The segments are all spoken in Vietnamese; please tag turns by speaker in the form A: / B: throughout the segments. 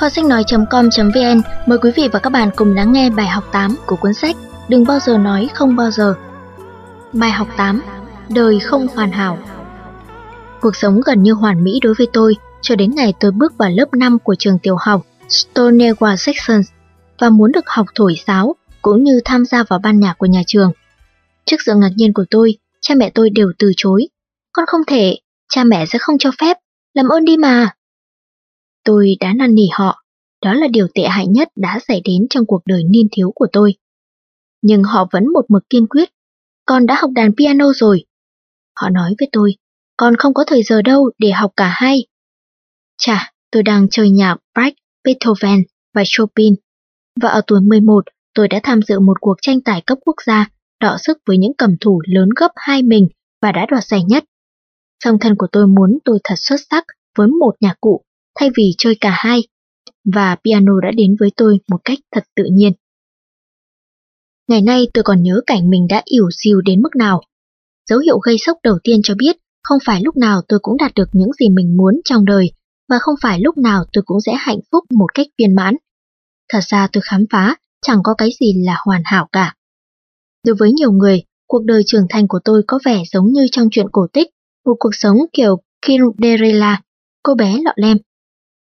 A: Kho sách nói.com.vn mời quý vị và các bạn cùng lắng nghe bài học 8 của cuốn sách Đừng bao giờ nói không bao giờ. Bài học 8 Đời không hoàn hảo Cuộc sống gần như hoàn mỹ đối với tôi cho đến ngày tôi bước vào lớp 5 của trường tiểu học Stonewa Sections và muốn được học thổi sáo cũng như tham gia vào ban nhạc của nhà trường. Trước sự ngạc nhiên của tôi, cha mẹ tôi đều từ chối. Con không thể, cha mẹ sẽ không cho phép, làm ơn đi mà. Tôi đã năn nỉ họ, đó là điều tệ hại nhất đã xảy đến trong cuộc đời niên thiếu của tôi. Nhưng họ vẫn một mực kiên quyết, con đã học đàn piano rồi. Họ nói với tôi, con không có thời giờ đâu để học cả hai. Chà, tôi đang chơi nhạc Bach, Beethoven và Chopin. Và ở tuổi 11, tôi đã tham dự một cuộc tranh tài cấp quốc gia, đọ sức với những cầm thủ lớn gấp hai mình và đã đoạt giải nhất. Song thân của tôi muốn tôi thật xuất sắc với một nhạc cụ thay vì chơi cả hai, và piano đã đến với tôi một cách thật tự nhiên. Ngày nay tôi còn nhớ cảnh mình đã ỉu xìu đến mức nào. Dấu hiệu gây sốc đầu tiên cho biết không phải lúc nào tôi cũng đạt được những gì mình muốn trong đời, và không phải lúc nào tôi cũng sẽ hạnh phúc một cách viên mãn. Thật ra tôi khám phá chẳng có cái gì là hoàn hảo cả. Đối với nhiều người, cuộc đời trưởng thành của tôi có vẻ giống như trong truyện cổ tích, một cuộc sống kiểu Cinderella, cô bé lọ lem.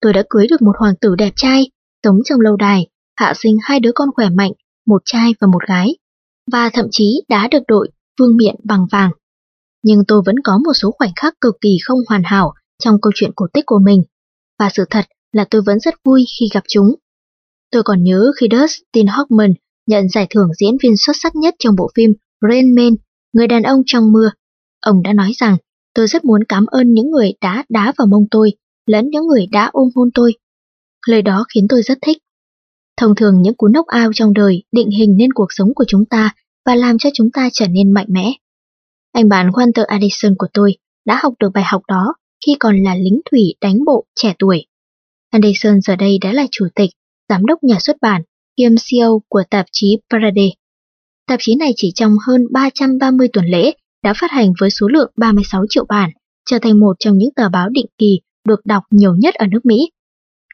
A: Tôi đã cưới được một hoàng tử đẹp trai, sống trong lâu đài, hạ sinh hai đứa con khỏe mạnh, một trai và một gái, và thậm chí đã được đội vương miện bằng vàng. Nhưng tôi vẫn có một số khoảnh khắc cực kỳ không hoàn hảo trong câu chuyện cổ tích của mình, và sự thật là tôi vẫn rất vui khi gặp chúng. Tôi còn nhớ khi Dustin Hoffman nhận giải thưởng diễn viên xuất sắc nhất trong bộ phim Rain Man, Người đàn ông trong mưa. Ông đã nói rằng tôi rất muốn cảm ơn những người đã đá vào mông tôi, lẫn những người đã ôm hôn tôi. Lời đó khiến tôi rất thích. Thông thường những cú nốc ao trong đời định hình nên cuộc sống của chúng ta và làm cho chúng ta trở nên mạnh mẽ. Anh bạn Walter Addison của tôi đã học được bài học đó khi còn là lính thủy đánh bộ trẻ tuổi. Anderson giờ đây đã là chủ tịch, giám đốc nhà xuất bản, kiêm CEO của tạp chí Parade. Tạp chí này chỉ trong hơn 330 tuần lễ đã phát hành với số lượng 36 triệu bản, trở thành một trong những tờ báo định kỳ được đọc nhiều nhất ở nước Mỹ.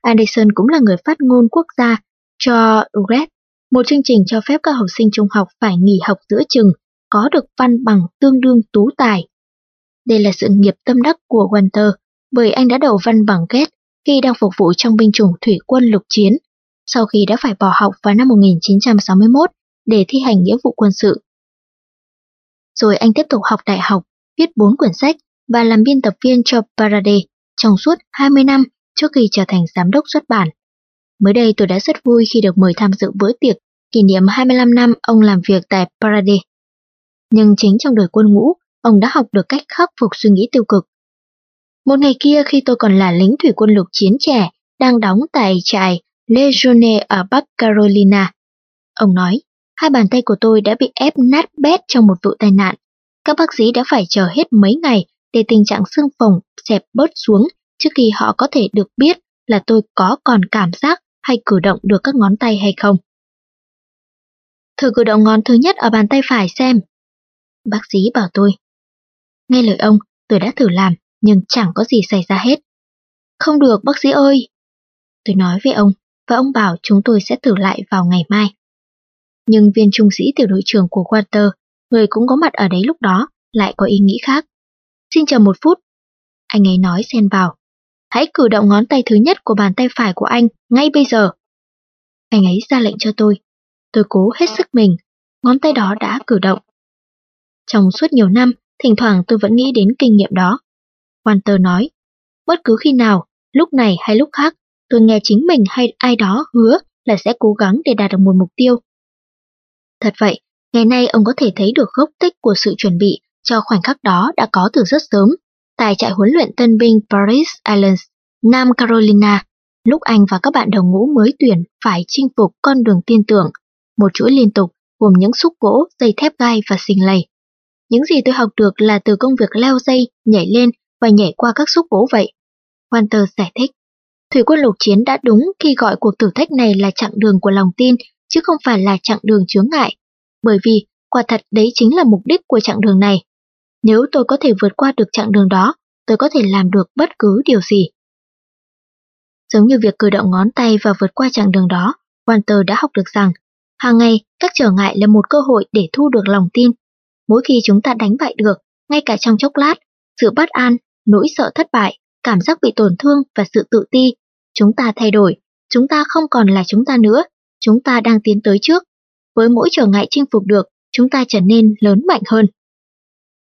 A: Anderson cũng là người phát ngôn quốc gia cho RED, một chương trình cho phép các học sinh trung học phải nghỉ học giữa chừng, có được văn bằng tương đương tú tài. Đây là sự nghiệp tâm đắc của Walter, bởi anh đã đậu văn bằng kết khi đang phục vụ trong binh chủng thủy quân lục chiến, sau khi đã phải bỏ học vào năm 1961 để thi hành nghĩa vụ quân sự. Rồi anh tiếp tục học đại học, viết 4 quyển sách và làm biên tập viên cho Paraday trong suốt 20 năm trước khi trở thành giám đốc xuất bản. Mới đây tôi đã rất vui khi được mời tham dự bữa tiệc kỷ niệm 25 năm ông làm việc tại Parade. Nhưng chính trong đời quân ngũ, ông đã học được cách khắc phục suy nghĩ tiêu cực. Một ngày kia khi tôi còn là lính thủy quân lục chiến trẻ, đang đóng tại trại Lejeune ở Bắc Carolina. Ông nói, hai bàn tay của tôi đã bị ép nát bét trong một vụ tai nạn. Các bác sĩ đã phải chờ hết mấy ngày để tình trạng xương phồng xẹp bớt xuống trước khi họ có thể được biết là tôi có còn cảm giác hay cử động được các ngón tay hay không. Thử cử động ngón thứ nhất ở bàn tay phải xem. Bác sĩ bảo tôi. Nghe lời ông, tôi đã thử làm, nhưng chẳng có gì xảy ra hết. Không được bác sĩ ơi. Tôi nói với ông, và ông bảo chúng tôi sẽ thử lại vào ngày mai. Nhưng viên trung sĩ tiểu đội trưởng của Walter, người cũng có mặt ở đấy lúc đó, lại có ý nghĩ khác. Xin chờ một phút. Anh ấy nói xen vào. Hãy cử động ngón tay thứ nhất của bàn tay phải của anh ngay bây giờ. Anh ấy ra lệnh cho tôi. Tôi cố hết sức mình, ngón tay đó đã cử động. Trong suốt nhiều năm, thỉnh thoảng tôi vẫn nghĩ đến kinh nghiệm đó. Walter nói, bất cứ khi nào, lúc này hay lúc khác, tôi nghe chính mình hay ai đó hứa là sẽ cố gắng để đạt được một mục tiêu. Thật vậy, ngày nay ông có thể thấy được gốc tích của sự chuẩn bị cho khoảnh khắc đó đã có từ rất sớm, tại trại huấn luyện tân binh Paris Islands, Nam Carolina, lúc anh và các bạn đồng ngũ mới tuyển phải chinh phục con đường tiên tưởng, một chuỗi liên tục gồm những xúc gỗ, dây thép gai và xình lầy. Những gì tôi học được là từ công việc leo dây, nhảy lên và nhảy qua các xúc gỗ vậy. Walter giải thích. Thủy quân lục chiến đã đúng khi gọi cuộc thử thách này là chặng đường của lòng tin, chứ không phải là chặng đường chướng ngại. Bởi vì, quả thật đấy chính là mục đích của chặng đường này. Nếu tôi có thể vượt qua được chặng đường đó, tôi có thể làm được bất cứ điều gì. Giống như việc cử động ngón tay và vượt qua chặng đường đó, Walter đã học được rằng hàng ngày các trở ngại là một cơ hội để thu được lòng tin. Mỗi khi chúng ta đánh bại được, ngay cả trong chốc lát, sự bất an, nỗi sợ thất bại, cảm giác bị tổn thương và sự tự ti, chúng ta thay đổi, chúng ta không còn là chúng ta nữa, chúng ta đang tiến tới trước. Với mỗi trở ngại chinh phục được, chúng ta trở nên lớn mạnh hơn.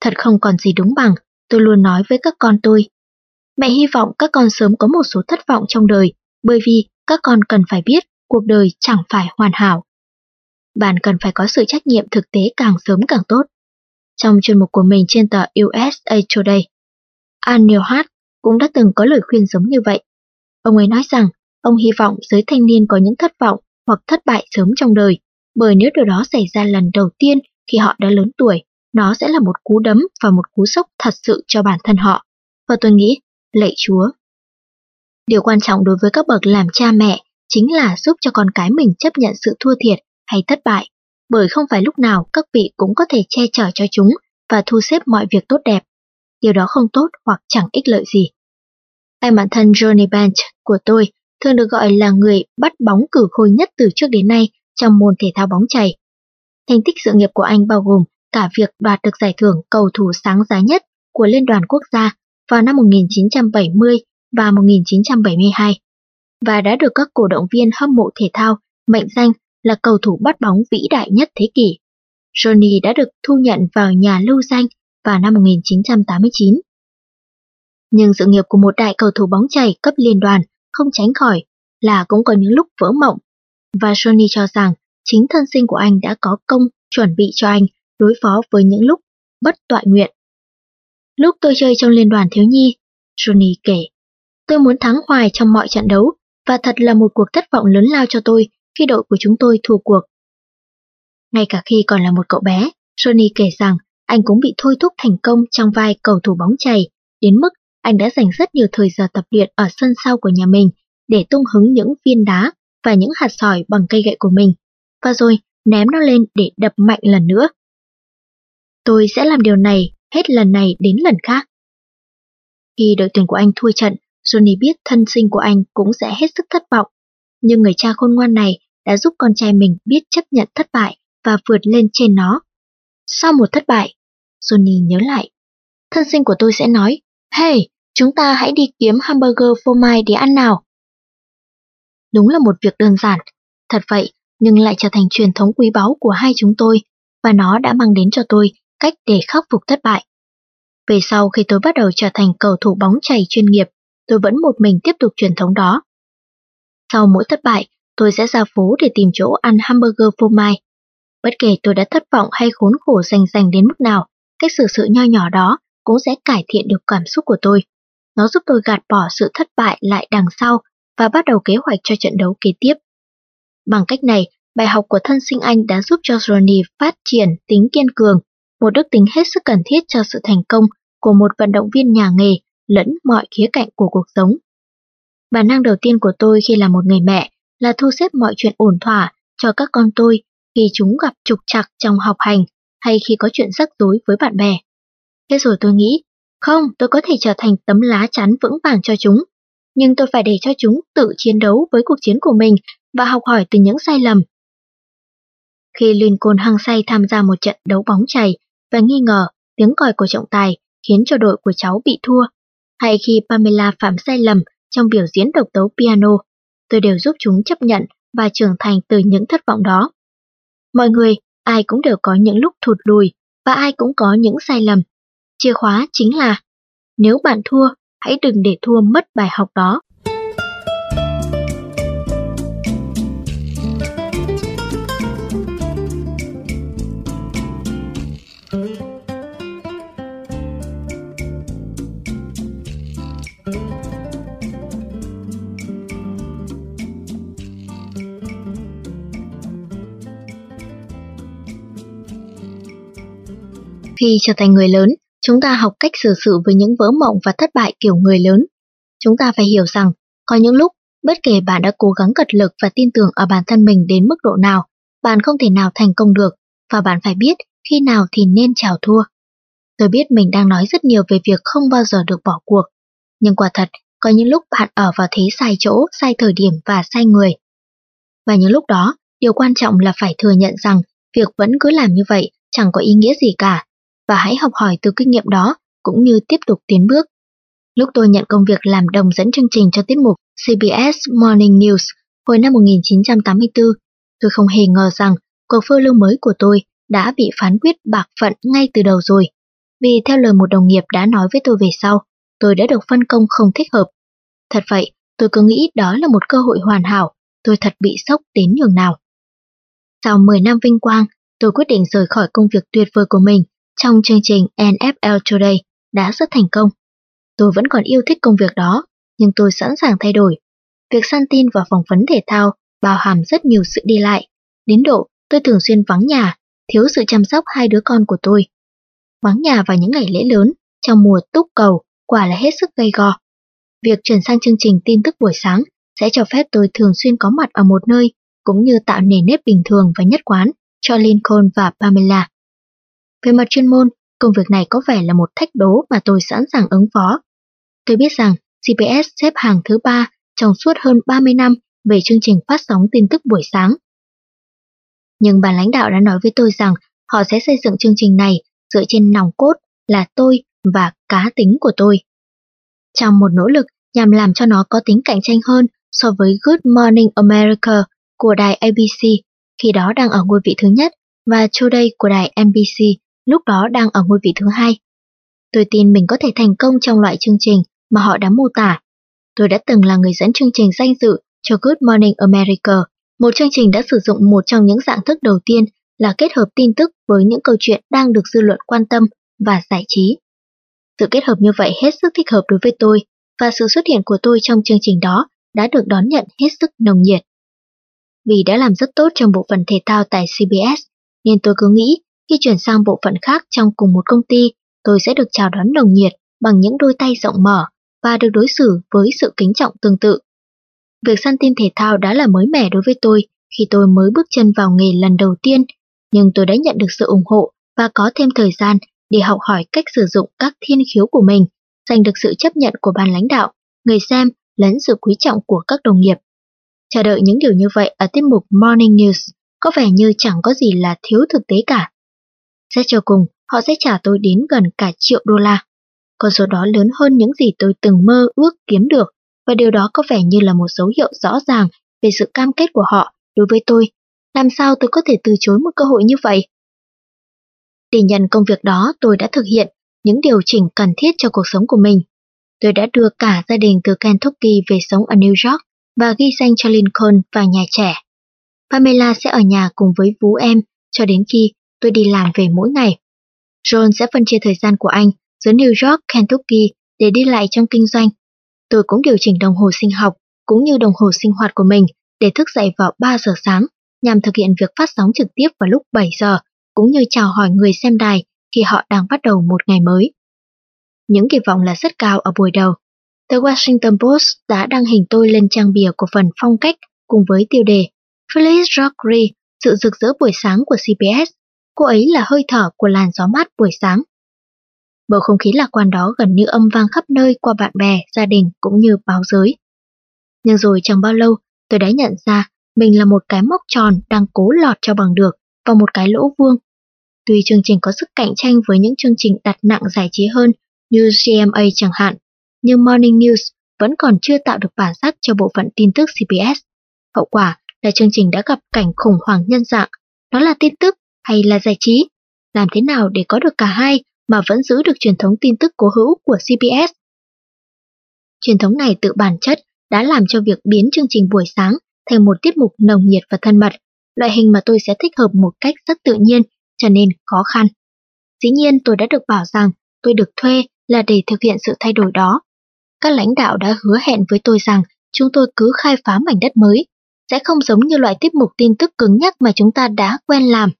A: Thật không còn gì đúng bằng, tôi luôn nói với các con tôi. Mẹ hy vọng các con sớm có một số thất vọng trong đời, bởi vì các con cần phải biết cuộc đời chẳng phải hoàn hảo. Bạn cần phải có sự trách nhiệm thực tế càng sớm càng tốt. Trong chuyên mục của mình trên tờ USA Today, An Hart cũng đã từng có lời khuyên giống như vậy. Ông ấy nói rằng ông hy vọng giới thanh niên có những thất vọng hoặc thất bại sớm trong đời, bởi nếu điều đó xảy ra lần đầu tiên khi họ đã lớn tuổi, nó sẽ là một cú đấm và một cú sốc thật sự cho bản thân họ. Và tôi nghĩ, lạy Chúa. Điều quan trọng đối với các bậc làm cha mẹ chính là giúp cho con cái mình chấp nhận sự thua thiệt hay thất bại, bởi không phải lúc nào các vị cũng có thể che chở cho chúng và thu xếp mọi việc tốt đẹp. Điều đó không tốt hoặc chẳng ích lợi gì. Anh bạn thân Johnny Bench của tôi thường được gọi là người bắt bóng cử khôi nhất từ trước đến nay trong môn thể thao bóng chày. Thành tích sự nghiệp của anh bao gồm cả việc đoạt được giải thưởng cầu thủ sáng giá nhất của Liên đoàn Quốc gia vào năm 1970 và 1972, và đã được các cổ động viên hâm mộ thể thao mệnh danh là cầu thủ bắt bóng vĩ đại nhất thế kỷ. Johnny đã được thu nhận vào nhà lưu danh vào năm 1989. Nhưng sự nghiệp của một đại cầu thủ bóng chày cấp liên đoàn không tránh khỏi là cũng có những lúc vỡ mộng, và Johnny cho rằng chính thân sinh của anh đã có công chuẩn bị cho anh đối phó với những lúc bất tọa nguyện. Lúc tôi chơi trong liên đoàn thiếu nhi, Johnny kể, tôi muốn thắng hoài trong mọi trận đấu và thật là một cuộc thất vọng lớn lao cho tôi khi đội của chúng tôi thua cuộc. Ngay cả khi còn là một cậu bé, Johnny kể rằng anh cũng bị thôi thúc thành công trong vai cầu thủ bóng chày, đến mức anh đã dành rất nhiều thời giờ tập luyện ở sân sau của nhà mình để tung hứng những viên đá và những hạt sỏi bằng cây gậy của mình, và rồi ném nó lên để đập mạnh lần nữa. Tôi sẽ làm điều này hết lần này đến lần khác. Khi đội tuyển của anh thua trận, Johnny biết thân sinh của anh cũng sẽ hết sức thất vọng. Nhưng người cha khôn ngoan này đã giúp con trai mình biết chấp nhận thất bại và vượt lên trên nó. Sau một thất bại, Johnny nhớ lại. Thân sinh của tôi sẽ nói, Hey, chúng ta hãy đi kiếm hamburger phô mai để ăn nào. Đúng là một việc đơn giản, thật vậy, nhưng lại trở thành truyền thống quý báu của hai chúng tôi, và nó đã mang đến cho tôi cách để khắc phục thất bại. Về sau khi tôi bắt đầu trở thành cầu thủ bóng chày chuyên nghiệp, tôi vẫn một mình tiếp tục truyền thống đó. Sau mỗi thất bại, tôi sẽ ra phố để tìm chỗ ăn hamburger phô mai. Bất kể tôi đã thất vọng hay khốn khổ rành rành đến mức nào, cách xử sự nho nhỏ đó cũng sẽ cải thiện được cảm xúc của tôi. Nó giúp tôi gạt bỏ sự thất bại lại đằng sau và bắt đầu kế hoạch cho trận đấu kế tiếp. Bằng cách này, bài học của thân sinh anh đã giúp cho Ronnie phát triển tính kiên cường, một đức tính hết sức cần thiết cho sự thành công của một vận động viên nhà nghề lẫn mọi khía cạnh của cuộc sống. Bản năng đầu tiên của tôi khi là một người mẹ là thu xếp mọi chuyện ổn thỏa cho các con tôi khi chúng gặp trục trặc trong học hành hay khi có chuyện rắc rối với bạn bè. Thế rồi tôi nghĩ, không, tôi có thể trở thành tấm lá chắn vững vàng cho chúng, nhưng tôi phải để cho chúng tự chiến đấu với cuộc chiến của mình và học hỏi từ những sai lầm. Khi Lincoln hăng say tham gia một trận đấu bóng chày và nghi ngờ tiếng còi của trọng tài khiến cho đội của cháu bị thua, hay khi Pamela phạm sai lầm trong biểu diễn độc tấu piano, tôi đều giúp chúng chấp nhận và trưởng thành từ những thất vọng đó. Mọi người, ai cũng đều có những lúc thụt lùi và ai cũng có những sai lầm. Chìa khóa chính là, nếu bạn thua, hãy đừng để thua mất bài học đó. Khi trở thành người lớn, chúng ta học cách xử sự với những vỡ mộng và thất bại kiểu người lớn. Chúng ta phải hiểu rằng, có những lúc, bất kể bạn đã cố gắng cật lực và tin tưởng ở bản thân mình đến mức độ nào, bạn không thể nào thành công được, và bạn phải biết khi nào thì nên chào thua. Tôi biết mình đang nói rất nhiều về việc không bao giờ được bỏ cuộc, nhưng quả thật, có những lúc bạn ở vào thế sai chỗ, sai thời điểm và sai người. Và những lúc đó, điều quan trọng là phải thừa nhận rằng việc vẫn cứ làm như vậy chẳng có ý nghĩa gì cả, và hãy học hỏi từ kinh nghiệm đó cũng như tiếp tục tiến bước. Lúc tôi nhận công việc làm đồng dẫn chương trình cho tiết mục CBS Morning News hồi năm 1984, tôi không hề ngờ rằng cuộc phiêu lưu mới của tôi đã bị phán quyết bạc phận ngay từ đầu rồi. Vì theo lời một đồng nghiệp đã nói với tôi về sau, tôi đã được phân công không thích hợp. Thật vậy, tôi cứ nghĩ đó là một cơ hội hoàn hảo, tôi thật bị sốc đến nhường nào. Sau 10 năm vinh quang, tôi quyết định rời khỏi công việc tuyệt vời của mình trong chương trình NFL Today đã rất thành công. Tôi vẫn còn yêu thích công việc đó, nhưng tôi sẵn sàng thay đổi. Việc săn tin và phỏng vấn thể thao bao hàm rất nhiều sự đi lại, đến độ tôi thường xuyên vắng nhà, thiếu sự chăm sóc hai đứa con của tôi. Vắng nhà vào những ngày lễ lớn, trong mùa túc cầu, quả là hết sức gây go. Việc chuyển sang chương trình tin tức buổi sáng sẽ cho phép tôi thường xuyên có mặt ở một nơi, cũng như tạo nền nếp bình thường và nhất quán cho Lincoln và Pamela. Về mặt chuyên môn, công việc này có vẻ là một thách đố mà tôi sẵn sàng ứng phó. Tôi biết rằng CBS xếp hàng thứ ba trong suốt hơn 30 năm về chương trình phát sóng tin tức buổi sáng. Nhưng bà lãnh đạo đã nói với tôi rằng họ sẽ xây dựng chương trình này dựa trên nòng cốt là tôi và cá tính của tôi. Trong một nỗ lực nhằm làm cho nó có tính cạnh tranh hơn so với Good Morning America của đài ABC, khi đó đang ở ngôi vị thứ nhất, và Today của đài NBC, lúc đó đang ở ngôi vị thứ hai. Tôi tin mình có thể thành công trong loại chương trình mà họ đã mô tả. Tôi đã từng là người dẫn chương trình danh dự cho Good Morning America, một chương trình đã sử dụng một trong những dạng thức đầu tiên là kết hợp tin tức với những câu chuyện đang được dư luận quan tâm và giải trí. Sự kết hợp như vậy hết sức thích hợp đối với tôi và sự xuất hiện của tôi trong chương trình đó đã được đón nhận hết sức nồng nhiệt. Vì đã làm rất tốt trong bộ phận thể thao tại CBS, nên tôi cứ nghĩ khi chuyển sang bộ phận khác trong cùng một công ty, tôi sẽ được chào đón nồng nhiệt bằng những đôi tay rộng mở và được đối xử với sự kính trọng tương tự. Việc săn tin thể thao đã là mới mẻ đối với tôi khi tôi mới bước chân vào nghề lần đầu tiên, nhưng tôi đã nhận được sự ủng hộ và có thêm thời gian để học hỏi cách sử dụng các thiên khiếu của mình, giành được sự chấp nhận của ban lãnh đạo, người xem lẫn sự quý trọng của các đồng nghiệp. Chờ đợi những điều như vậy ở tiết mục Morning News có vẻ như chẳng có gì là thiếu thực tế cả. Xét cho cùng, họ sẽ trả tôi đến gần cả triệu đô la. Con số đó lớn hơn những gì tôi từng mơ ước kiếm được, và điều đó có vẻ như là một dấu hiệu rõ ràng về sự cam kết của họ đối với tôi. Làm sao tôi có thể từ chối một cơ hội như vậy? Để nhận công việc đó, tôi đã thực hiện những điều chỉnh cần thiết cho cuộc sống của mình. Tôi đã đưa cả gia đình từ Kentucky về sống ở New York và ghi danh cho Lincoln và nhà trẻ. Pamela sẽ ở nhà cùng với vú em cho đến khi tôi đi làm về mỗi ngày. John sẽ phân chia thời gian của anh giữa New York, Kentucky để đi lại trong kinh doanh. Tôi cũng điều chỉnh đồng hồ sinh học cũng như đồng hồ sinh hoạt của mình để thức dậy vào 3 giờ sáng nhằm thực hiện việc phát sóng trực tiếp vào lúc 7 giờ cũng như chào hỏi người xem đài khi họ đang bắt đầu một ngày mới. Những kỳ vọng là rất cao ở buổi đầu. The Washington Post đã đăng hình tôi lên trang bìa của phần phong cách cùng với tiêu đề Phyllis Rockery, sự rực rỡ buổi sáng của CBS. Cô ấy là hơi thở của làn gió mát buổi sáng. Bầu không khí lạc quan đó gần như âm vang khắp nơi qua bạn bè, gia đình cũng như báo giới. Nhưng rồi chẳng bao lâu, tôi đã nhận ra mình là một cái móc tròn đang cố lọt cho bằng được vào một cái lỗ vuông. Tuy chương trình có sức cạnh tranh với những chương trình đặt nặng giải trí hơn như GMA chẳng hạn, nhưng Morning News vẫn còn chưa tạo được bản sắc cho bộ phận tin tức CBS. Hậu quả là chương trình đã gặp cảnh khủng hoảng nhân dạng. đó là tin tức hay là giải trí? Làm thế nào để có được cả hai mà vẫn giữ được truyền thống tin tức cố hữu của CBS? Truyền thống này tự bản chất đã làm cho việc biến chương trình buổi sáng thành một tiết mục nồng nhiệt và thân mật, loại hình mà tôi sẽ thích hợp một cách rất tự nhiên, cho nên khó khăn. Dĩ nhiên tôi đã được bảo rằng tôi được thuê là để thực hiện sự thay đổi đó. Các lãnh đạo đã hứa hẹn với tôi rằng chúng tôi cứ khai phá mảnh đất mới, sẽ không giống như loại tiết mục tin tức cứng nhắc mà chúng ta đã quen làm.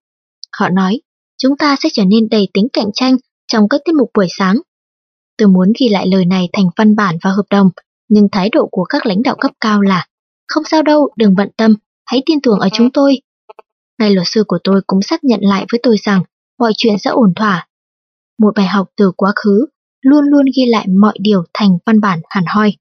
A: Họ nói, chúng ta sẽ trở nên đầy tính cạnh tranh trong các tiết mục buổi sáng. Tôi muốn ghi lại lời này thành văn bản và hợp đồng, nhưng thái độ của các lãnh đạo cấp cao là không sao đâu, đừng bận tâm, hãy tin tưởng ở chúng tôi. Ngay luật sư của tôi cũng xác nhận lại với tôi rằng mọi chuyện sẽ ổn thỏa. Một bài học từ quá khứ luôn luôn ghi lại mọi điều thành văn bản hẳn hoi.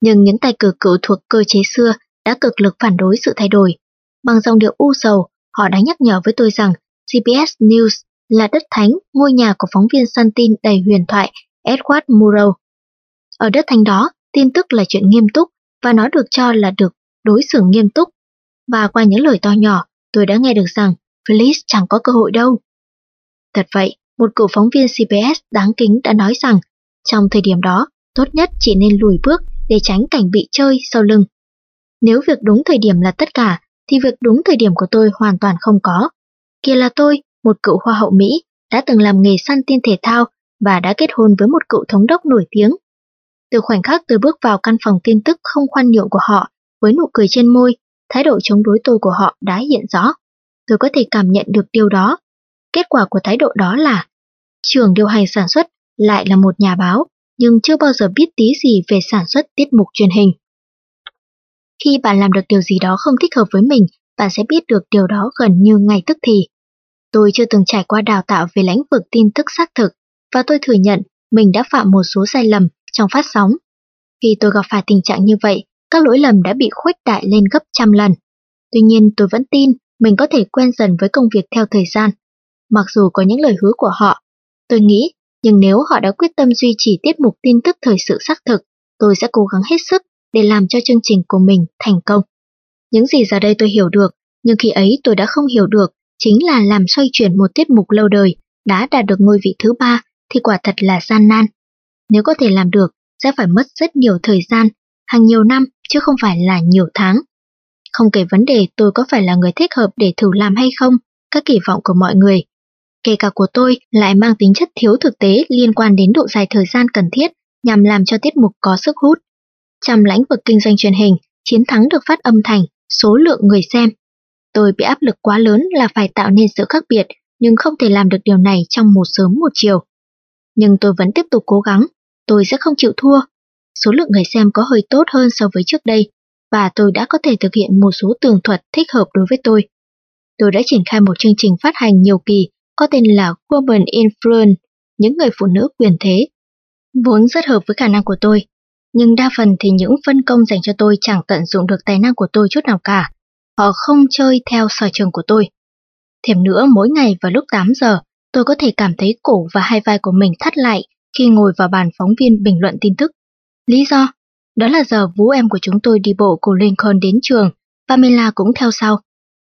A: Nhưng những tay cử cựu thuộc cơ chế xưa đã cực lực phản đối sự thay đổi. Bằng dòng điệu u sầu, họ đã nhắc nhở với tôi rằng CBS News là đất thánh, ngôi nhà của phóng viên săn tin đầy huyền thoại Edward Murrow. Ở đất thánh đó, tin tức là chuyện nghiêm túc và nó được cho là được đối xử nghiêm túc. Và qua những lời to nhỏ, tôi đã nghe được rằng Phyllis chẳng có cơ hội đâu. Thật vậy, một cựu phóng viên CBS đáng kính đã nói rằng trong thời điểm đó, tốt nhất chỉ nên lùi bước để tránh cảnh bị chơi sau lưng. Nếu việc đúng thời điểm là tất cả, thì việc đúng thời điểm của tôi hoàn toàn không có. Kia là tôi, một cựu hoa hậu Mỹ, đã từng làm nghề săn tin thể thao và đã kết hôn với một cựu thống đốc nổi tiếng. Từ khoảnh khắc tôi bước vào căn phòng tin tức không khoan nhượng của họ, với nụ cười trên môi, thái độ chống đối tôi của họ đã hiện rõ. Tôi có thể cảm nhận được điều đó. Kết quả của thái độ đó là trưởng điều hành sản xuất lại là một nhà báo, nhưng chưa bao giờ biết tí gì về sản xuất tiết mục truyền hình. Khi bạn làm được điều gì đó không thích hợp với mình, bạn sẽ biết được điều đó gần như ngay tức thì. Tôi chưa từng trải qua đào tạo về lĩnh vực tin tức xác thực, và tôi thừa nhận mình đã phạm một số sai lầm trong phát sóng. Khi tôi gặp phải tình trạng như vậy, các lỗi lầm đã bị khuếch đại lên gấp trăm lần. Tuy nhiên tôi vẫn tin mình có thể quen dần với công việc theo thời gian. Mặc dù có những lời hứa của họ, tôi nghĩ, nhưng nếu họ đã quyết tâm duy trì tiết mục tin tức thời sự xác thực, tôi sẽ cố gắng hết sức để làm cho chương trình của mình thành công. Những gì giờ đây tôi hiểu được, nhưng khi ấy tôi đã không hiểu được, chính là làm xoay chuyển một tiết mục lâu đời, đã đạt được ngôi vị thứ ba thì quả thật là gian nan. Nếu có thể làm được, sẽ phải mất rất nhiều thời gian, hàng nhiều năm chứ không phải là nhiều tháng. Không kể vấn đề tôi có phải là người thích hợp để thử làm hay không, các kỳ vọng của mọi người. Kể cả của tôi lại mang tính chất thiếu thực tế liên quan đến độ dài thời gian cần thiết nhằm làm cho tiết mục có sức hút. Trong lĩnh vực kinh doanh truyền hình, chiến thắng được phát âm thành số lượng người xem. Tôi bị áp lực quá lớn là phải tạo nên sự khác biệt, nhưng không thể làm được điều này trong một sớm một chiều. Nhưng tôi vẫn tiếp tục cố gắng, tôi sẽ không chịu thua. Số lượng người xem có hơi tốt hơn so với trước đây, và tôi đã có thể thực hiện một số tường thuật thích hợp đối với tôi. Tôi đã triển khai một chương trình phát hành nhiều kỳ có tên là Woman Influence, những người phụ nữ quyền thế. Vốn rất hợp với khả năng của tôi, nhưng đa phần thì những phân công dành cho tôi chẳng tận dụng được tài năng của tôi chút nào cả. Họ không chơi theo sở trường của tôi. Thêm nữa, mỗi ngày vào lúc 8 giờ, tôi có thể cảm thấy cổ và hai vai của mình thắt lại khi ngồi vào bàn phóng viên bình luận tin tức. Lý do? Đó là giờ vũ em của chúng tôi đi bộ cùng Lincoln đến trường, Pamela cũng theo sau.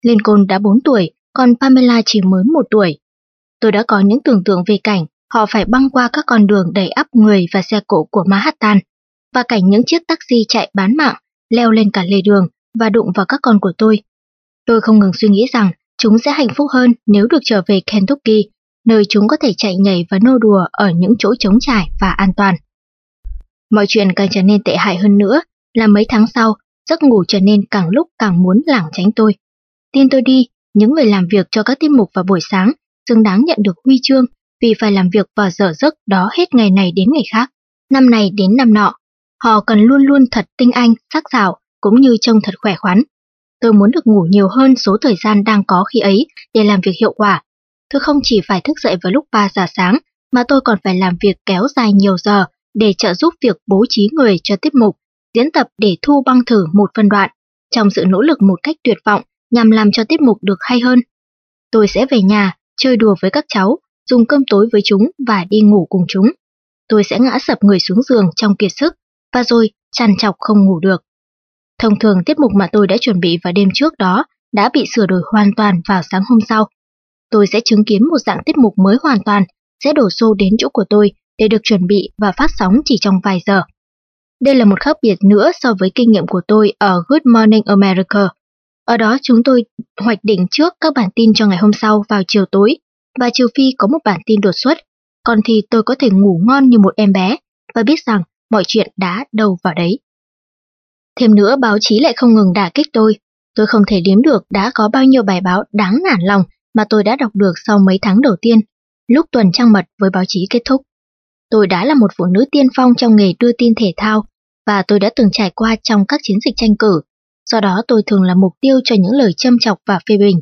A: Lincoln đã 4 tuổi, còn Pamela chỉ mới 1 tuổi. Tôi đã có những tưởng tượng về cảnh họ phải băng qua các con đường đầy ắp người và xe cộ của Manhattan, và cảnh những chiếc taxi chạy bán mạng leo lên cả lề đường và đụng vào các con của tôi. Tôi không ngừng suy nghĩ rằng chúng sẽ hạnh phúc hơn nếu được trở về Kentucky, nơi chúng có thể chạy nhảy và nô đùa ở những chỗ trống trải và an toàn. Mọi chuyện càng trở nên tệ hại hơn nữa là mấy tháng sau, giấc ngủ trở nên càng lúc càng muốn lảng tránh tôi. Tin tôi đi, những người làm việc cho các tiết mục vào buổi sáng xứng đáng nhận được huy chương vì phải làm việc vào giờ giấc đó hết ngày này đến ngày khác, năm này đến năm nọ. Họ cần luôn luôn thật tinh anh, sắc sảo, cũng như trông thật khỏe khoắn. Tôi muốn được ngủ nhiều hơn số thời gian đang có khi ấy để làm việc hiệu quả. Tôi không chỉ phải thức dậy vào lúc 3 giờ sáng, mà tôi còn phải làm việc kéo dài nhiều giờ để trợ giúp việc bố trí người cho tiết mục, diễn tập để thu băng thử một phân đoạn, trong sự nỗ lực một cách tuyệt vọng nhằm làm cho tiết mục được hay hơn. Tôi sẽ về nhà, chơi đùa với các cháu, dùng cơm tối với chúng và đi ngủ cùng chúng. Tôi sẽ ngã sập người xuống giường trong kiệt sức, và rồi chằn chọc không ngủ được. Thông thường tiết mục mà tôi đã chuẩn bị vào đêm trước đó đã bị sửa đổi hoàn toàn vào sáng hôm sau. Tôi sẽ chứng kiến một dạng tiết mục mới hoàn toàn, sẽ đổ xô đến chỗ của tôi để được chuẩn bị và phát sóng chỉ trong vài giờ. Đây là một khác biệt nữa so với kinh nghiệm của tôi ở Good Morning America. Ở đó chúng tôi hoạch định trước các bản tin cho ngày hôm sau vào chiều tối, và trừ phi có một bản tin đột xuất, còn thì tôi có thể ngủ ngon như một em bé và biết rằng mọi chuyện đã đâu vào đấy. Thêm nữa báo chí lại không ngừng đả kích tôi, tôi không thể đếm được đã có bao nhiêu bài báo đáng nản lòng mà tôi đã đọc được sau mấy tháng đầu tiên, lúc tuần trăng mật với báo chí kết thúc. Tôi đã là một phụ nữ tiên phong trong nghề đưa tin thể thao và tôi đã từng trải qua trong các chiến dịch tranh cử, do đó tôi thường là mục tiêu cho những lời châm chọc và phê bình.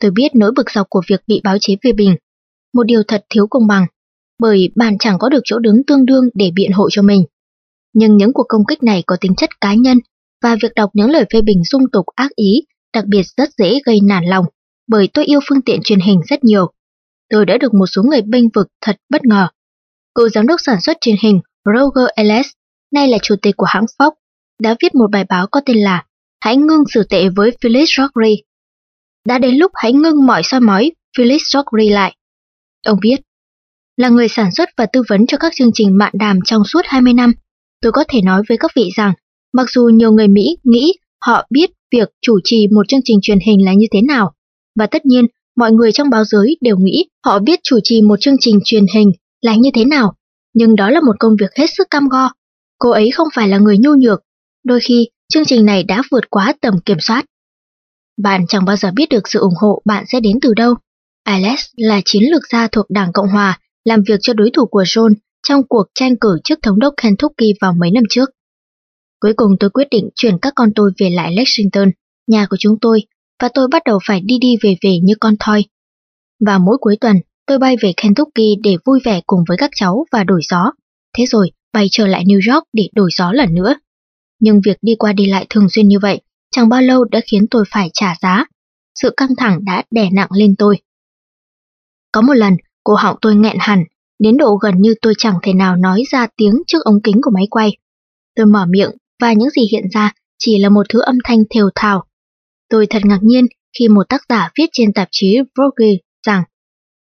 A: Tôi biết nỗi bực dọc của việc bị báo chí phê bình, một điều thật thiếu công bằng, bởi bạn chẳng có được chỗ đứng tương đương để biện hộ cho mình. Nhưng những cuộc công kích này có tính chất cá nhân và việc đọc những lời phê bình dung tục ác ý đặc biệt rất dễ gây nản lòng bởi tôi yêu phương tiện truyền hình rất nhiều. Tôi đã được một số người bênh vực thật bất ngờ. Cựu giám đốc sản xuất truyền hình Roger Ellis, nay là chủ tịch của hãng Fox, đã viết một bài báo có tên là Hãy ngưng xử tệ với Phyllis Rockery. Đã đến lúc hãy ngưng mọi soi mói Phyllis Rockery lại. Ông viết, là người sản xuất và tư vấn cho các chương trình mạn đàm trong suốt 20 năm, tôi có thể nói với các vị rằng, mặc dù nhiều người Mỹ nghĩ họ biết việc chủ trì một chương trình truyền hình là như thế nào, và tất nhiên mọi người trong báo giới đều nghĩ họ biết chủ trì một chương trình truyền hình là như thế nào, nhưng đó là một công việc hết sức cam go. Cô ấy không phải là người nhu nhược, đôi khi chương trình này đã vượt quá tầm kiểm soát. Bạn chẳng bao giờ biết được sự ủng hộ bạn sẽ đến từ đâu. Alex là chiến lược gia thuộc Đảng Cộng Hòa, làm việc cho đối thủ của John trong cuộc tranh cử chức thống đốc Kentucky vào mấy năm trước. Cuối cùng tôi quyết định chuyển các con tôi về lại Lexington, nhà của chúng tôi, và tôi bắt đầu phải đi đi về về như con thoi. Và mỗi cuối tuần, tôi bay về Kentucky để vui vẻ cùng với các cháu và đổi gió. Thế rồi, bay trở lại New York để đổi gió lần nữa. Nhưng việc đi qua đi lại thường xuyên như vậy, chẳng bao lâu đã khiến tôi phải trả giá. Sự căng thẳng đã đè nặng lên tôi. Có một lần, cổ họng tôi nghẹn hẳn, đến độ gần như tôi chẳng thể nào nói ra tiếng trước ống kính của máy quay. Tôi mở miệng và những gì hiện ra chỉ là một thứ âm thanh thều thào. Tôi thật ngạc nhiên khi một tác giả viết trên tạp chí Vogue rằng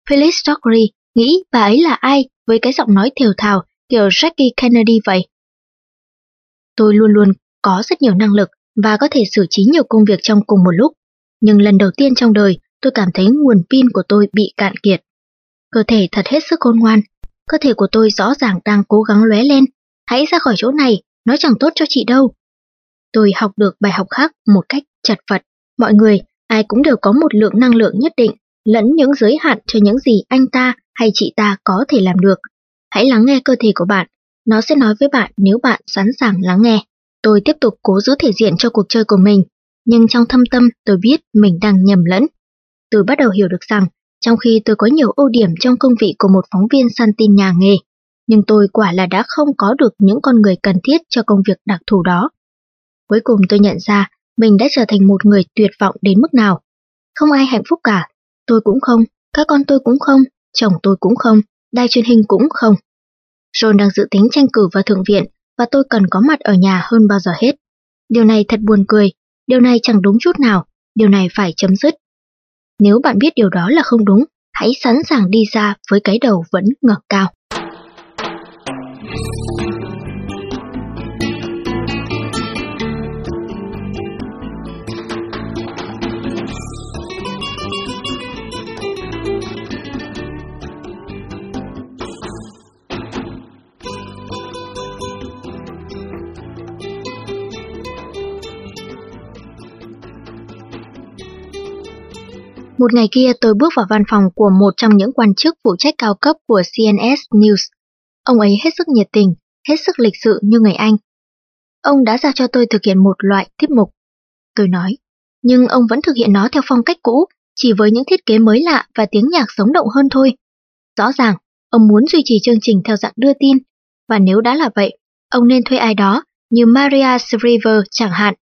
A: Phyllis Dockery nghĩ bà ấy là ai với cái giọng nói thều thào kiểu Jackie Kennedy vậy. Tôi luôn luôn có rất nhiều năng lực và có thể xử trí nhiều công việc trong cùng một lúc. Nhưng lần đầu tiên trong đời tôi cảm thấy nguồn pin của tôi bị cạn kiệt. Cơ thể thật hết sức khôn ngoan. Cơ thể của tôi rõ ràng đang cố gắng lóe lên. Hãy ra khỏi chỗ này, nó chẳng tốt cho chị đâu. Tôi học được bài học khác một cách chặt vật. Mọi người, ai cũng đều có một lượng năng lượng nhất định, lẫn những giới hạn cho những gì anh ta hay chị ta có thể làm được. Hãy lắng nghe cơ thể của bạn, nó sẽ nói với bạn nếu bạn sẵn sàng lắng nghe. Tôi tiếp tục cố giữ thể diện cho cuộc chơi của mình, nhưng trong thâm tâm tôi biết mình đang nhầm lẫn. Tôi bắt đầu hiểu được rằng, trong khi tôi có nhiều ưu điểm trong công vị của một phóng viên săn tin nhà nghề, nhưng tôi quả là đã không có được những con người cần thiết cho công việc đặc thù đó. Cuối cùng tôi nhận ra mình đã trở thành một người tuyệt vọng đến mức nào. Không ai hạnh phúc cả, tôi cũng không, các con tôi cũng không, chồng tôi cũng không, đài truyền hình cũng không. John đang dự tính tranh cử vào thượng viện và tôi cần có mặt ở nhà hơn bao giờ hết. Điều này thật buồn cười, điều này chẳng đúng chút nào, điều này phải chấm dứt. Nếu bạn biết điều đó là không đúng, hãy sẵn sàng đi ra với cái đầu vẫn ngẩng cao. Một ngày kia tôi bước vào văn phòng của một trong những quan chức phụ trách cao cấp của CNS News. Ông ấy hết sức nhiệt tình, hết sức lịch sự như người Anh. Ông đã giao cho tôi thực hiện một loại tiết mục. Tôi nói, nhưng ông vẫn thực hiện nó theo phong cách cũ, chỉ với những thiết kế mới lạ và tiếng nhạc sống động hơn thôi. Rõ ràng, ông muốn duy trì chương trình theo dạng đưa tin, và nếu đã là vậy, ông nên thuê ai đó như Maria Shriver chẳng hạn.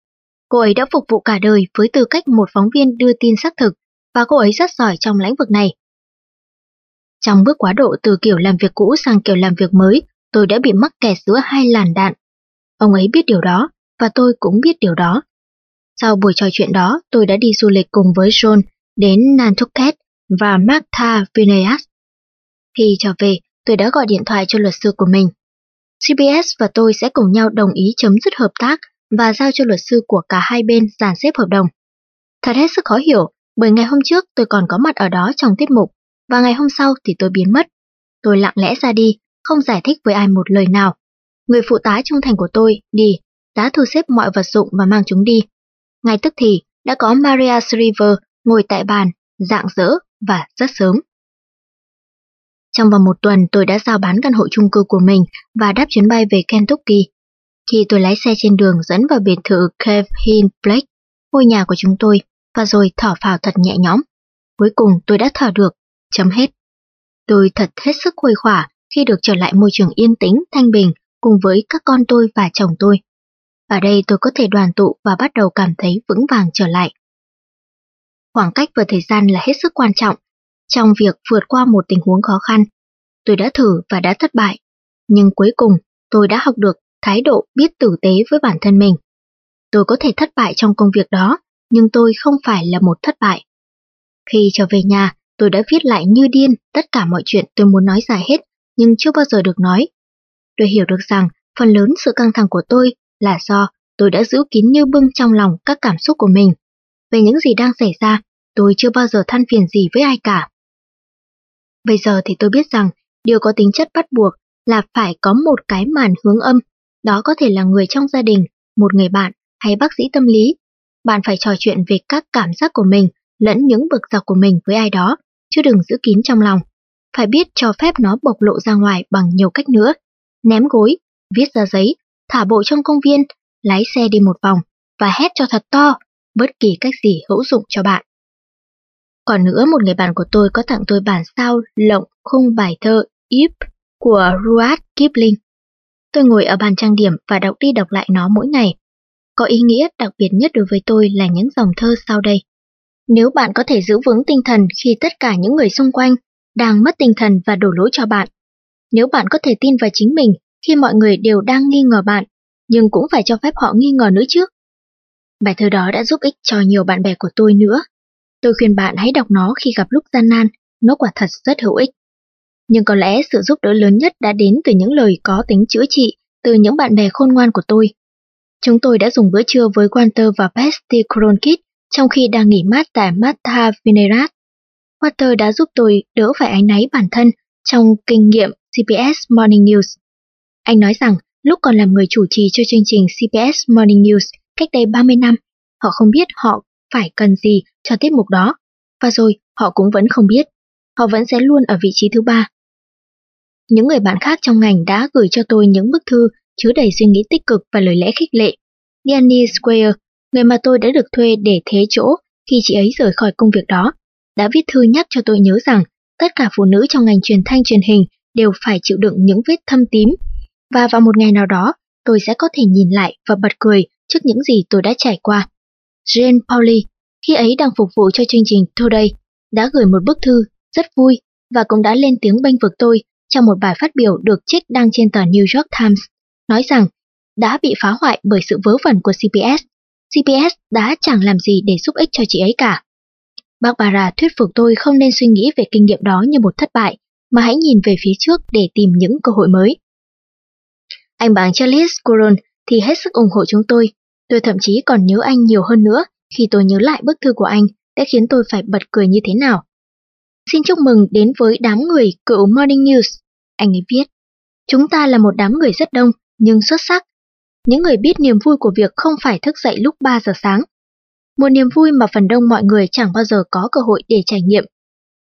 A: Cô ấy đã phục vụ cả đời với tư cách một phóng viên đưa tin xác thực và cô ấy rất giỏi trong lĩnh vực này. Trong bước quá độ từ kiểu làm việc cũ sang kiểu làm việc mới, tôi đã bị mắc kẹt giữa hai làn đạn. Ông ấy biết điều đó, và tôi cũng biết điều đó. Sau buổi trò chuyện đó, tôi đã đi du lịch cùng với John đến Nantucket và Martha Vineyard. Khi trở về, tôi đã gọi điện thoại cho luật sư của mình. CBS và tôi sẽ cùng nhau đồng ý chấm dứt hợp tác và giao cho luật sư của cả hai bên dàn xếp hợp đồng. Thật hết sức khó hiểu bởi ngày hôm trước tôi còn có mặt ở đó trong tiết mục, và ngày hôm sau thì tôi biến mất. Tôi lặng lẽ ra đi, không giải thích với ai một lời nào. Người phụ tá trung thành của tôi, đi, đã thu xếp mọi vật dụng và mang chúng đi. Ngay tức thì, đã có Maria Shriver ngồi tại bàn, dạng dỡ và rất sớm. Trong vòng một tuần tôi đã giao bán căn hộ chung cư của mình và đáp chuyến bay về Kentucky. Khi tôi lái xe trên đường dẫn vào biệt thự Cave Hill Blake, ngôi nhà của chúng tôi, và rồi thở phào thật nhẹ nhõm. Cuối cùng tôi đã thở được, chấm hết. Tôi thật hết sức khuây khỏa khi được trở lại môi trường yên tĩnh, thanh bình cùng với các con tôi và chồng tôi. Ở đây tôi có thể đoàn tụ và bắt đầu cảm thấy vững vàng trở lại. Khoảng cách và thời gian là hết sức quan trọng trong việc vượt qua một tình huống khó khăn. Tôi đã thử và đã thất bại, nhưng cuối cùng tôi đã học được thái độ biết tử tế với bản thân mình. Tôi có thể thất bại trong công việc đó, nhưng tôi không phải là một thất bại. Khi trở về nhà, tôi đã viết lại như điên tất cả mọi chuyện tôi muốn nói ra hết, nhưng chưa bao giờ được nói. Tôi hiểu được rằng phần lớn sự căng thẳng của tôi là do tôi đã giữ kín như bưng trong lòng các cảm xúc của mình. Về những gì đang xảy ra, tôi chưa bao giờ than phiền gì với ai cả. Bây giờ thì tôi biết rằng điều có tính chất bắt buộc là phải có một cái màn hướng âm, đó có thể là người trong gia đình, một người bạn hay bác sĩ tâm lý. Bạn phải trò chuyện về các cảm giác của mình lẫn những bực dọc của mình với ai đó, chứ đừng giữ kín trong lòng. Phải biết cho phép nó bộc lộ ra ngoài bằng nhiều cách nữa. Ném gối, viết ra giấy, thả bộ trong công viên, lái xe đi một vòng và hét cho thật to, bất kỳ cách gì hữu dụng cho bạn. Còn nữa một người bạn của tôi có tặng tôi bản sao lộng khung bài thơ If của Rudyard Kipling. Tôi ngồi ở bàn trang điểm và đọc đi đọc lại nó mỗi ngày. Có ý nghĩa đặc biệt nhất đối với tôi là những dòng thơ sau đây. Nếu bạn có thể giữ vững tinh thần khi tất cả những người xung quanh đang mất tinh thần và đổ lỗi cho bạn. Nếu bạn có thể tin vào chính mình khi mọi người đều đang nghi ngờ bạn, nhưng cũng phải cho phép họ nghi ngờ nữa chứ. Bài thơ đó đã giúp ích cho nhiều bạn bè của tôi nữa. Tôi khuyên bạn hãy đọc nó khi gặp lúc gian nan, nó quả thật rất hữu ích. Nhưng có lẽ sự giúp đỡ lớn nhất đã đến từ những lời có tính chữa trị từ những bạn bè khôn ngoan của tôi. Chúng tôi đã dùng bữa trưa với Walter và Pesti Kronkit trong khi đang nghỉ mát tại Matha Venerat. Walter đã giúp tôi đỡ phải áy náy bản thân trong kinh nghiệm CPS Morning News. Anh nói rằng lúc còn làm người chủ trì cho chương trình CPS Morning News cách đây 30 năm, họ không biết họ phải cần gì cho tiết mục đó, và rồi họ cũng vẫn không biết. Họ vẫn sẽ luôn ở vị trí thứ ba. Những người bạn khác trong ngành đã gửi cho tôi những bức thư chứa đầy suy nghĩ tích cực và lời lẽ khích lệ. Diane Square, người mà tôi đã được thuê để thế chỗ khi chị ấy rời khỏi công việc đó, đã viết thư nhắc cho tôi nhớ rằng tất cả phụ nữ trong ngành truyền thanh truyền hình đều phải chịu đựng những vết thâm tím. Và vào một ngày nào đó, tôi sẽ có thể nhìn lại và bật cười trước những gì tôi đã trải qua. Jane Pauli, khi ấy đang phục vụ cho chương trình Today, đã gửi một bức thư rất vui và cũng đã lên tiếng bênh vực tôi trong một bài phát biểu được trích đăng trên tờ New York Times, nói rằng đã bị phá hoại bởi sự vớ vẩn của CPS. CPS đã chẳng làm gì để giúp ích cho chị ấy cả. Barbara thuyết phục tôi không nên suy nghĩ về kinh nghiệm đó như một thất bại, mà hãy nhìn về phía trước để tìm những cơ hội mới. Anh bạn Charles Coron thì hết sức ủng hộ chúng tôi. Tôi thậm chí còn nhớ anh nhiều hơn nữa khi tôi nhớ lại bức thư của anh đã khiến tôi phải bật cười như thế nào. Xin chúc mừng đến với đám người cựu Morning News. Anh ấy viết, chúng ta là một đám người rất đông nhưng xuất sắc. Những người biết niềm vui của việc không phải thức dậy lúc 3 giờ sáng. Một niềm vui mà phần đông mọi người chẳng bao giờ có cơ hội để trải nghiệm.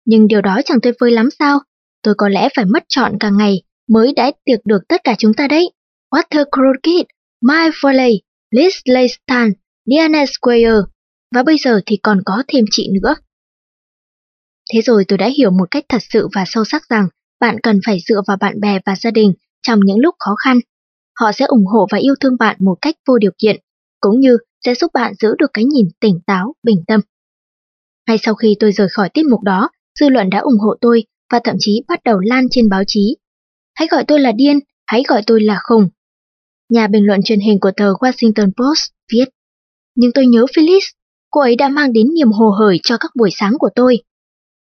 A: Nhưng điều đó chẳng tuyệt vời lắm sao? Tôi có lẽ phải mất trọn cả ngày mới đã tiệc được tất cả chúng ta đấy. Water Crockett, My Foley, Liz Leistan, Diana Square, và bây giờ thì còn có thêm chị nữa. Thế rồi tôi đã hiểu một cách thật sự và sâu sắc rằng bạn cần phải dựa vào bạn bè và gia đình trong những lúc khó khăn. Họ sẽ ủng hộ và yêu thương bạn một cách vô điều kiện, cũng như sẽ giúp bạn giữ được cái nhìn tỉnh táo, bình tâm. Ngay sau khi tôi rời khỏi tiết mục đó, dư luận đã ủng hộ tôi và thậm chí bắt đầu lan trên báo chí. Hãy gọi tôi là điên, hãy gọi tôi là khùng. Nhà bình luận truyền hình của tờ Washington Post viết, nhưng tôi nhớ Phyllis, cô ấy đã mang đến niềm hồ hởi cho các buổi sáng của tôi.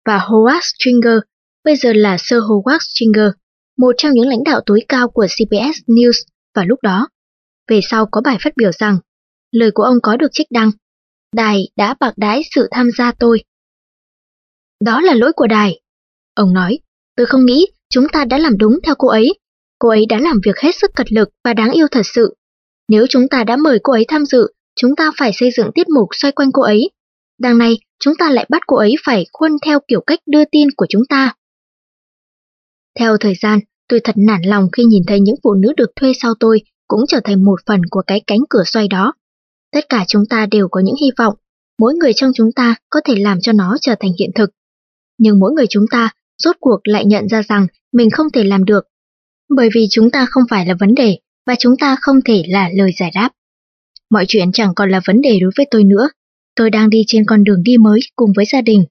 A: Và Howard Stringer, bây giờ là Sir Howard Stringer, một trong những lãnh đạo tối cao của CBS News vào lúc đó. Về sau có bài phát biểu rằng, lời của ông có được trích đăng. Đài đã bạc đái sự tham gia tôi. Đó là lỗi của đài. Ông nói, tôi không nghĩ chúng ta đã làm đúng theo cô ấy. Cô ấy đã làm việc hết sức cật lực và đáng yêu thật sự. Nếu chúng ta đã mời cô ấy tham dự, chúng ta phải xây dựng tiết mục xoay quanh cô ấy. Đằng này, chúng ta lại bắt cô ấy phải khuân theo kiểu cách đưa tin của chúng ta. Theo thời gian, tôi thật nản lòng khi nhìn thấy những phụ nữ được thuê sau tôi cũng trở thành một phần của cái cánh cửa xoay đó. Tất cả chúng ta đều có những hy vọng, mỗi người trong chúng ta có thể làm cho nó trở thành hiện thực. Nhưng mỗi người chúng ta rốt cuộc lại nhận ra rằng mình không thể làm được. Bởi vì chúng ta không phải là vấn đề, và chúng ta không thể là lời giải đáp. Mọi chuyện chẳng còn là vấn đề đối với tôi nữa. Tôi đang đi trên con đường đi mới cùng với gia đình,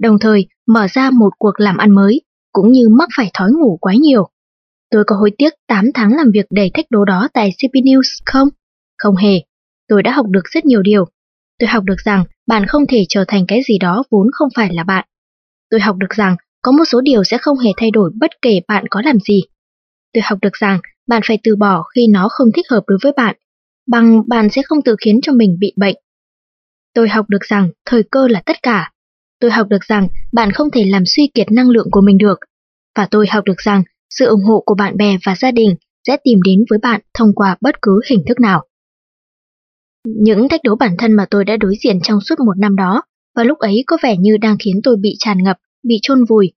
A: đồng thời mở ra một cuộc làm ăn mới, cũng như mắc phải thói ngủ quá nhiều. Tôi có hối tiếc 8 tháng làm việc đầy thách đố đó tại CP News không? Không hề. Tôi đã học được rất nhiều điều. Tôi học được rằng bạn không thể trở thành cái gì đó vốn không phải là bạn. Tôi học được rằng có một số điều sẽ không hề thay đổi bất kể bạn có làm gì. Tôi học được rằng bạn phải từ bỏ khi nó không thích hợp đối với bạn, bằng bạn sẽ không tự khiến cho mình bị bệnh. Tôi học được rằng thời cơ là tất cả. Tôi học được rằng bạn không thể làm suy kiệt năng lượng của mình được. Và tôi học được rằng sự ủng hộ của bạn bè và gia đình sẽ tìm đến với bạn thông qua bất cứ hình thức nào. Những thách đố bản thân mà tôi đã đối diện trong suốt một năm đó, và lúc ấy có vẻ như đang khiến tôi bị tràn ngập, bị chôn vùi.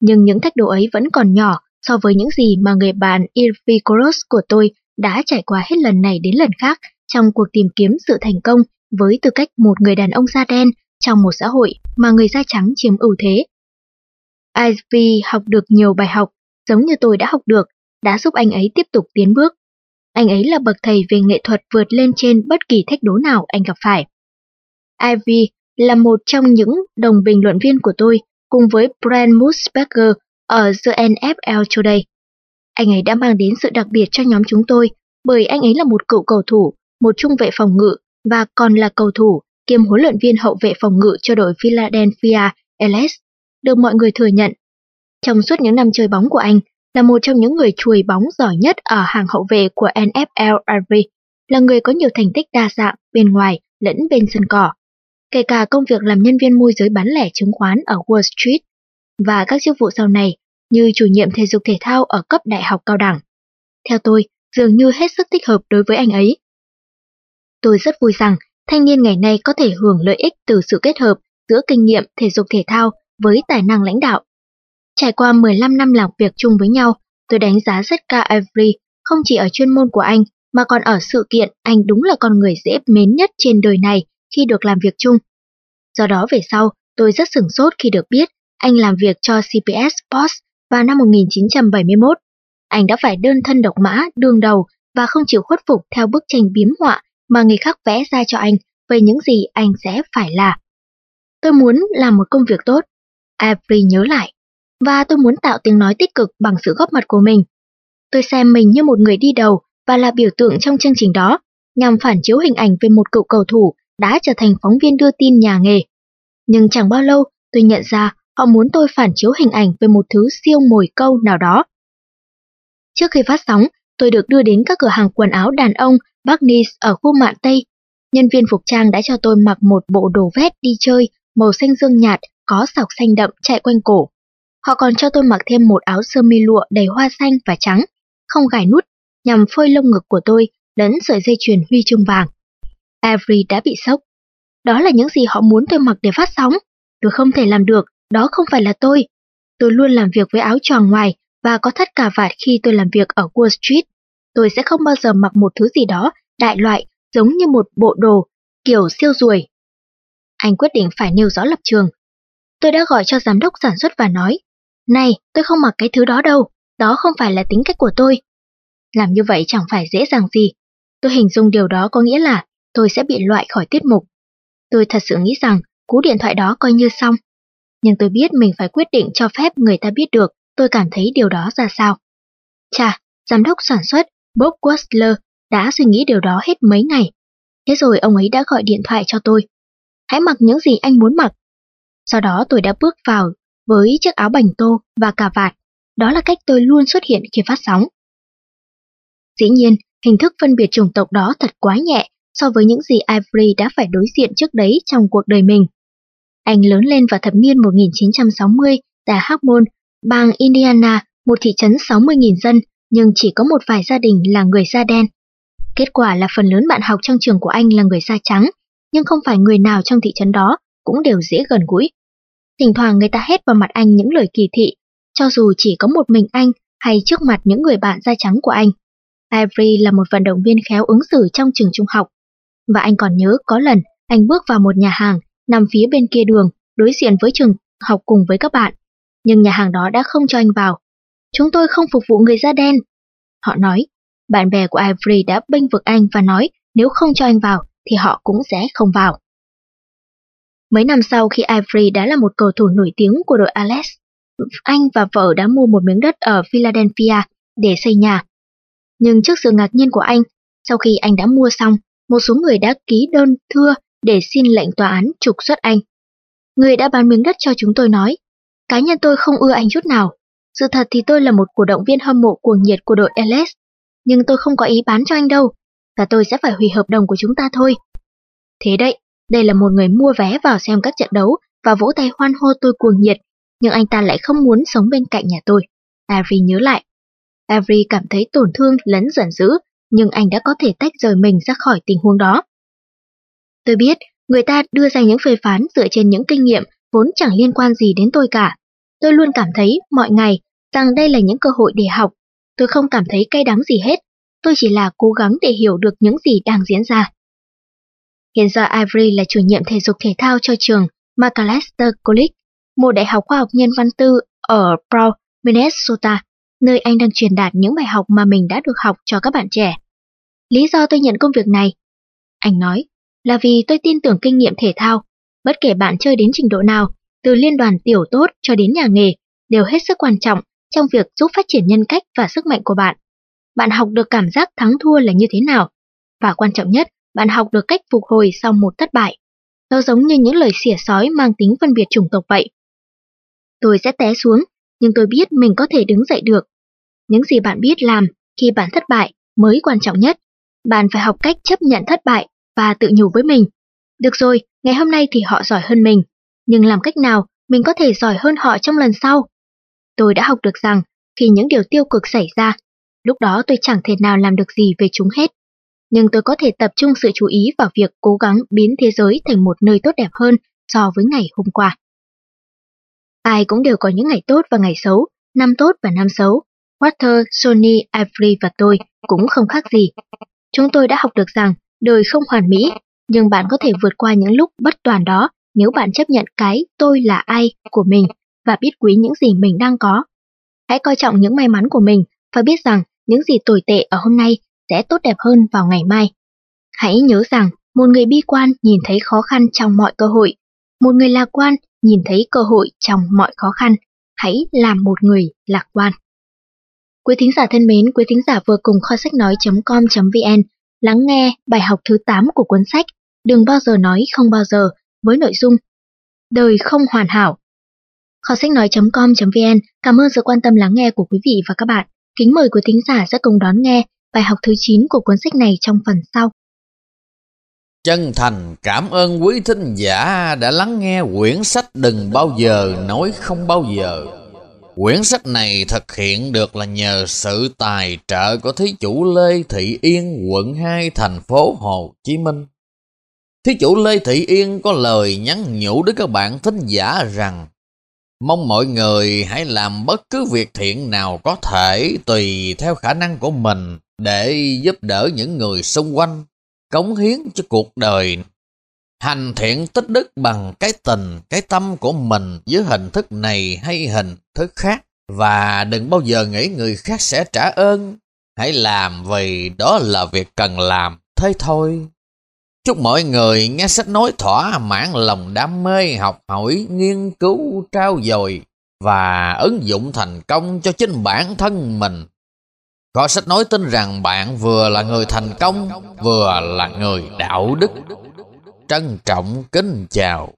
A: Nhưng những thách đố ấy vẫn còn nhỏ so với những gì mà người bạn Irvikoros của tôi đã trải qua hết lần này đến lần khác trong cuộc tìm kiếm sự thành công với tư cách một người đàn ông da đen trong một xã hội mà người da trắng chiếm ưu thế. Ivy học được nhiều bài học, giống như tôi đã học được, đã giúp anh ấy tiếp tục tiến bước. Anh ấy là bậc thầy về nghệ thuật vượt lên trên bất kỳ thách đố nào anh gặp phải. Ivy là một trong những đồng bình luận viên của tôi cùng với Brand Musberger ở The NFL Today. Anh ấy đã mang đến sự đặc biệt cho nhóm chúng tôi bởi anh ấy là một cựu cầu thủ, một trung vệ phòng ngự và còn là cầu thủ kiêm huấn luyện viên hậu vệ phòng ngự cho đội Philadelphia LS, được mọi người thừa nhận. Trong suốt những năm chơi bóng của anh, là một trong những người chùi bóng giỏi nhất ở hàng hậu vệ của NFL RV, là người có nhiều thành tích đa dạng bên ngoài lẫn bên sân cỏ. Kể cả công việc làm nhân viên môi giới bán lẻ chứng khoán ở Wall Street và các chức vụ sau này như chủ nhiệm thể dục thể thao ở cấp đại học cao đẳng. Theo tôi, dường như hết sức thích hợp đối với anh ấy. Tôi rất vui rằng thanh niên ngày nay có thể hưởng lợi ích từ sự kết hợp giữa kinh nghiệm thể dục thể thao với tài năng lãnh đạo. Trải qua 15 năm làm việc chung với nhau, tôi đánh giá rất cao Avery không chỉ ở chuyên môn của anh mà còn ở sự kiện anh đúng là con người dễ mến nhất trên đời này khi được làm việc chung. Do đó về sau, tôi rất sửng sốt khi được biết anh làm việc cho CPS Post vào năm 1971. Anh đã phải đơn thân độc mã, đương đầu và không chịu khuất phục theo bức tranh biếm họa mà người khác vẽ ra cho anh về những gì anh sẽ phải là. Tôi muốn làm một công việc tốt. Avery nhớ lại. Và tôi muốn tạo tiếng nói tích cực bằng sự góp mặt của mình. Tôi xem mình như một người đi đầu và là biểu tượng trong chương trình đó, nhằm phản chiếu hình ảnh về một cựu cầu thủ đã trở thành phóng viên đưa tin nhà nghề. Nhưng chẳng bao lâu, tôi nhận ra họ muốn tôi phản chiếu hình ảnh về một thứ siêu mồi câu nào đó. Trước khi phát sóng, tôi được đưa đến các cửa hàng quần áo đàn ông Barnes ở khu mạn Tây. Nhân viên phục trang đã cho tôi mặc một bộ đồ vest đi chơi màu xanh dương nhạt có sọc xanh đậm chạy quanh cổ. Họ còn cho tôi mặc thêm một áo sơ mi lụa đầy hoa xanh và trắng, không gài nút, nhằm phơi lông ngực của tôi lẫn sợi dây chuyền huy chương vàng. Avery đã bị sốc. Đó là những gì họ muốn tôi mặc để phát sóng. Tôi không thể làm được, đó không phải là tôi. Tôi luôn làm việc với áo tròn ngoài và có thắt cà vạt khi tôi làm việc ở Wall Street. Tôi sẽ không bao giờ mặc một thứ gì đó đại loại giống như một bộ đồ kiểu siêu ruồi. Anh quyết định phải nêu rõ lập trường. Tôi đã gọi cho giám đốc sản xuất và nói, này, tôi không mặc cái thứ đó đâu, đó không phải là tính cách của tôi. Làm như vậy chẳng phải dễ dàng gì. Tôi hình dung điều đó có nghĩa là tôi sẽ bị loại khỏi tiết mục. Tôi thật sự nghĩ rằng cú điện thoại đó coi như xong. Nhưng tôi biết mình phải quyết định cho phép người ta biết được tôi cảm thấy điều đó ra sao. Chà, giám đốc sản xuất Bob Wessler đã suy nghĩ điều đó hết mấy ngày. Thế rồi ông ấy đã gọi điện thoại cho tôi. Hãy mặc những gì anh muốn mặc. Sau đó tôi đã bước vào với chiếc áo bành tô và cà vạt. Đó là cách tôi luôn xuất hiện khi phát sóng. Dĩ nhiên, hình thức phân biệt chủng tộc đó thật quá nhẹ so với những gì Ivory đã phải đối diện trước đấy trong cuộc đời mình. Anh lớn lên vào thập niên 1960 tại Harmon, bang Indiana, một thị trấn 60.000 dân, nhưng chỉ có một vài gia đình là người da đen. Kết quả là phần lớn bạn học trong trường của anh là người da trắng, nhưng không phải người nào trong thị trấn đó cũng đều dễ gần gũi. Thỉnh thoảng người ta hét vào mặt anh những lời kỳ thị, cho dù chỉ có một mình anh hay trước mặt những người bạn da trắng của anh. Ivory là một vận động viên khéo ứng xử trong trường trung học. Và anh còn nhớ có lần anh bước vào một nhà hàng nằm phía bên kia đường, đối diện với trường học cùng với các bạn. Nhưng nhà hàng đó đã không cho anh vào. Chúng tôi không phục vụ người da đen. Họ nói, bạn bè của Ivory đã bênh vực anh và nói nếu không cho anh vào thì họ cũng sẽ không vào. Mấy năm sau khi Ivory đã là một cầu thủ nổi tiếng của đội Alex, anh và vợ đã mua một miếng đất ở Philadelphia để xây nhà. Nhưng trước sự ngạc nhiên của anh, sau khi anh đã mua xong, một số người đã ký đơn thưa để xin lệnh tòa án trục xuất anh. Người đã bán miếng đất cho chúng tôi nói, cá nhân tôi không ưa anh chút nào. Sự thật thì tôi là một cổ động viên hâm mộ cuồng nhiệt của đội LS, nhưng tôi không có ý bán cho anh đâu, và tôi sẽ phải hủy hợp đồng của chúng ta thôi. Thế đấy, đây là một người mua vé vào xem các trận đấu và vỗ tay hoan hô tôi cuồng nhiệt, nhưng anh ta lại không muốn sống bên cạnh nhà tôi. Avery nhớ lại. Avery cảm thấy tổn thương lẫn giận dữ, nhưng anh đã có thể tách rời mình ra khỏi tình huống đó. Tôi biết, người ta đưa ra những phê phán dựa trên những kinh nghiệm vốn chẳng liên quan gì đến tôi cả. Tôi luôn cảm thấy, mọi ngày, rằng đây là những cơ hội để học. Tôi không cảm thấy cay đắng gì hết. Tôi chỉ là cố gắng để hiểu được những gì đang diễn ra. Hiện giờ Ivory là chủ nhiệm thể dục thể thao cho trường McAllister College, một đại học khoa học nhân văn tư ở Brown, Minnesota, nơi anh đang truyền đạt những bài học mà mình đã được học cho các bạn trẻ. Lý do tôi nhận công việc này, anh nói, là vì tôi tin tưởng kinh nghiệm thể thao. Bất kể bạn chơi đến trình độ nào, từ liên đoàn tiểu tốt cho đến nhà nghề, đều hết sức quan trọng trong việc giúp phát triển nhân cách và sức mạnh của bạn. Bạn học được cảm giác thắng thua là như thế nào. Và quan trọng nhất, bạn học được cách phục hồi sau một thất bại. Nó giống như những lời xỉa sói mang tính phân biệt chủng tộc vậy. Tôi sẽ té xuống, nhưng tôi biết mình có thể đứng dậy được. Những gì bạn biết làm khi bạn thất bại mới quan trọng nhất. Bạn phải học cách chấp nhận thất bại và tự nhủ với mình. Được rồi, ngày hôm nay thì họ giỏi hơn mình, nhưng làm cách nào mình có thể giỏi hơn họ trong lần sau? Tôi đã học được rằng khi những điều tiêu cực xảy ra, lúc đó tôi chẳng thể nào làm được gì về chúng hết nhưng tôi có thể tập trung sự chú ý vào việc cố gắng biến thế giới thành một nơi tốt đẹp hơn so với ngày hôm qua. Ai cũng đều có những ngày tốt và ngày xấu, năm tốt và năm xấu. Walter, Sony, Ivory và tôi cũng không khác gì. Chúng tôi đã học được rằng đời không hoàn mỹ, nhưng bạn có thể vượt qua những lúc bất toàn đó nếu bạn chấp nhận cái tôi là ai của mình và biết quý những gì mình đang có. Hãy coi trọng những may mắn của mình và biết rằng những gì tồi tệ ở hôm nay sẽ tốt đẹp hơn vào ngày mai. Hãy nhớ rằng, một người bi quan nhìn thấy khó khăn trong mọi cơ hội, một người lạc quan nhìn thấy cơ hội trong mọi khó khăn. Hãy làm một người lạc quan. Quý thính giả thân mến, quý thính giả vừa cùng kho sách nói.com.vn lắng nghe bài học thứ 8 của cuốn sách Đừng bao giờ nói không bao giờ với nội dung Đời không hoàn hảo. Kho sách nói.com.vn cảm ơn sự quan tâm lắng nghe của quý vị và các bạn. Kính mời quý thính giả sẽ cùng đón nghe bài học thứ 9 của cuốn sách này trong phần sau.
B: Chân thành cảm ơn quý thính giả đã lắng nghe quyển sách Đừng bao giờ nói không bao giờ. Quyển sách này thực hiện được là nhờ sự tài trợ của thí chủ Lê Thị Yên, quận 2, thành phố Hồ Chí Minh. Thí chủ Lê Thị Yên có lời nhắn nhủ đến các bạn thính giả rằng Mong mọi người hãy làm bất cứ việc thiện nào có thể tùy theo khả năng của mình để giúp đỡ những người xung quanh, cống hiến cho cuộc đời. Hành thiện tích đức bằng cái tình, cái tâm của mình dưới hình thức này hay hình thức khác. Và đừng bao giờ nghĩ người khác sẽ trả ơn. Hãy làm vì đó là việc cần làm, thế thôi. Chúc mọi người nghe sách nói thỏa mãn lòng đam mê, học hỏi, nghiên cứu, trao dồi và ứng dụng thành công cho chính bản thân mình. Có sách nói tin rằng bạn vừa là người thành công, vừa là người đạo đức. Trân trọng kính chào.